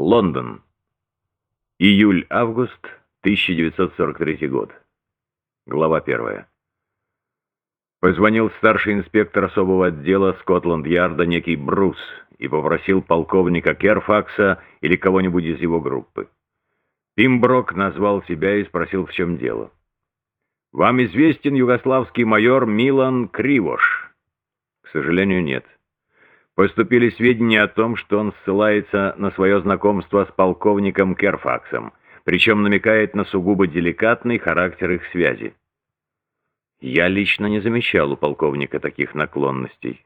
Лондон. Июль-август 1943 год. Глава первая. Позвонил старший инспектор особого отдела Скотланд-Ярда некий Брус и попросил полковника Керфакса или кого-нибудь из его группы. Пимброк назвал себя и спросил, в чем дело. «Вам известен югославский майор Милан Кривош?» «К сожалению, нет». Поступили сведения о том, что он ссылается на свое знакомство с полковником Керфаксом, причем намекает на сугубо деликатный характер их связи. Я лично не замечал у полковника таких наклонностей.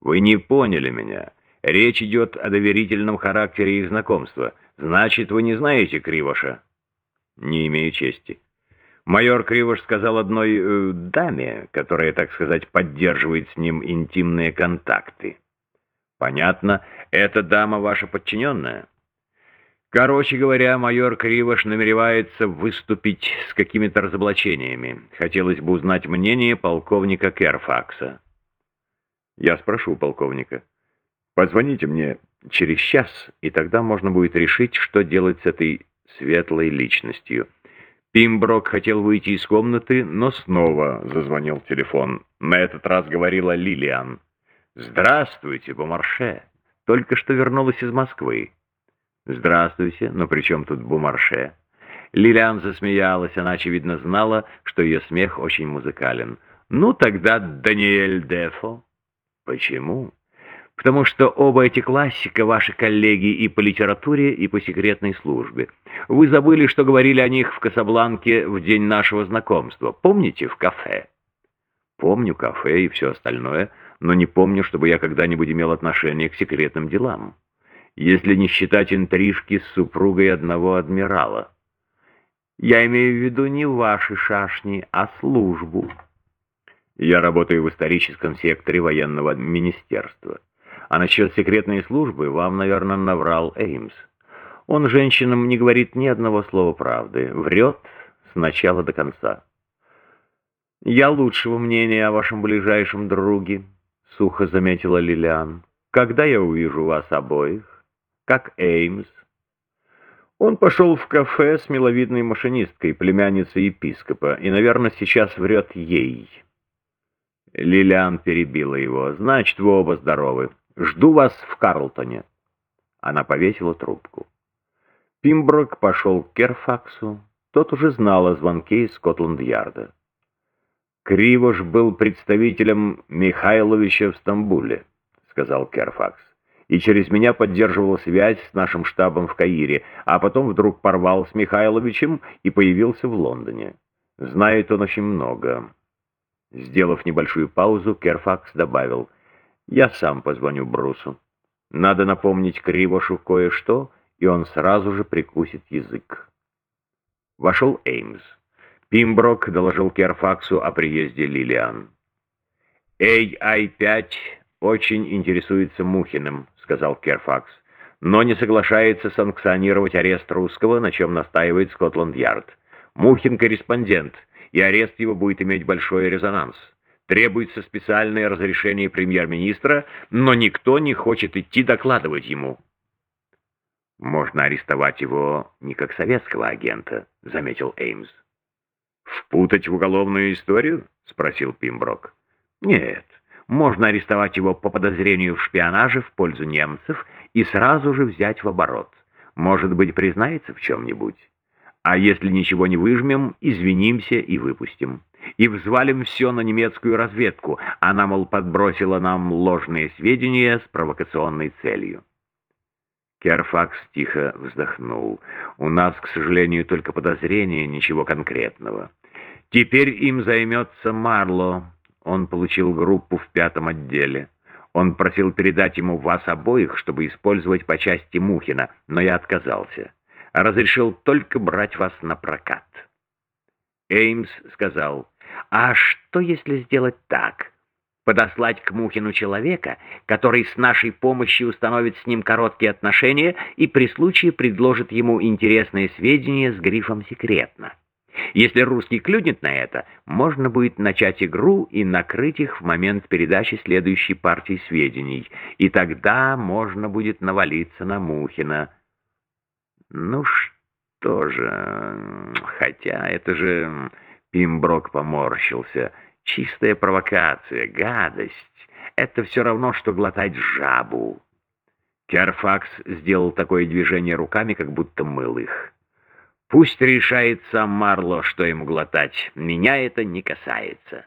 Вы не поняли меня. Речь идет о доверительном характере их знакомства. Значит, вы не знаете Кривоша? Не имею чести. Майор Кривош сказал одной э, даме, которая, так сказать, поддерживает с ним интимные контакты. Понятно, эта дама ваша подчиненная? Короче говоря, майор Кривош намеревается выступить с какими-то разоблачениями. Хотелось бы узнать мнение полковника Керфакса. Я спрошу полковника. Позвоните мне через час, и тогда можно будет решить, что делать с этой светлой личностью. Пимброк хотел выйти из комнаты, но снова зазвонил телефон. На этот раз говорила Лилиан. «Здравствуйте, Бумарше. Только что вернулась из Москвы». «Здравствуйте, но при чем тут Бумарше?» Лилиан засмеялась, она, очевидно, знала, что ее смех очень музыкален. «Ну, тогда Даниэль Дефо». «Почему?» «Потому что оба эти классика ваши коллеги и по литературе, и по секретной службе. Вы забыли, что говорили о них в Касабланке в день нашего знакомства. Помните, в кафе?» «Помню кафе и все остальное» но не помню, чтобы я когда-нибудь имел отношение к секретным делам, если не считать интрижки с супругой одного адмирала. Я имею в виду не ваши шашни, а службу. Я работаю в историческом секторе военного министерства. А насчет секретной службы вам, наверное, наврал Эймс. Он женщинам не говорит ни одного слова правды, врет с начала до конца. Я лучшего мнения о вашем ближайшем друге сухо заметила Лилиан. «Когда я увижу вас обоих? Как Эймс?» Он пошел в кафе с миловидной машинисткой, племянницей епископа, и, наверное, сейчас врет ей. Лилиан перебила его. «Значит, вы оба здоровы. Жду вас в Карлтоне». Она повесила трубку. Пимброк пошел к Керфаксу. Тот уже знал о звонке из Скотланд-Ярда. Кривош был представителем Михайловича в Стамбуле, сказал Керфакс, и через меня поддерживал связь с нашим штабом в Каире, а потом вдруг порвал с Михайловичем и появился в Лондоне. Знает он очень много. Сделав небольшую паузу, Керфакс добавил, «Я сам позвоню Брусу. Надо напомнить Кривошу кое-что, и он сразу же прикусит язык». Вошел Эймс. Пимброк доложил Керфаксу о приезде Лилиан. «AI-5 очень интересуется Мухиным», — сказал Керфакс, «но не соглашается санкционировать арест русского, на чем настаивает Скотланд-Ярд. Мухин — корреспондент, и арест его будет иметь большой резонанс. Требуется специальное разрешение премьер-министра, но никто не хочет идти докладывать ему». «Можно арестовать его не как советского агента», — заметил Эймс. «Впутать в уголовную историю?» — спросил Пимброк. «Нет, можно арестовать его по подозрению в шпионаже в пользу немцев и сразу же взять в оборот. Может быть, признается в чем-нибудь. А если ничего не выжмем, извинимся и выпустим. И взвалим все на немецкую разведку. Она, мол, подбросила нам ложные сведения с провокационной целью». Керфакс тихо вздохнул. «У нас, к сожалению, только подозрения, ничего конкретного. Теперь им займется Марло. Он получил группу в пятом отделе. Он просил передать ему вас обоих, чтобы использовать по части Мухина, но я отказался. Разрешил только брать вас на прокат». Эймс сказал, «А что, если сделать так?» Подослать к Мухину человека, который с нашей помощью установит с ним короткие отношения и при случае предложит ему интересные сведения с грифом «секретно». Если русский клюнет на это, можно будет начать игру и накрыть их в момент передачи следующей партии сведений, и тогда можно будет навалиться на Мухина. Ну что же, хотя это же... Пимброк поморщился. Чистая провокация, гадость. Это все равно, что глотать жабу. Керфакс сделал такое движение руками, как будто мыл их. Пусть решает сам Марло, что ему глотать. Меня это не касается.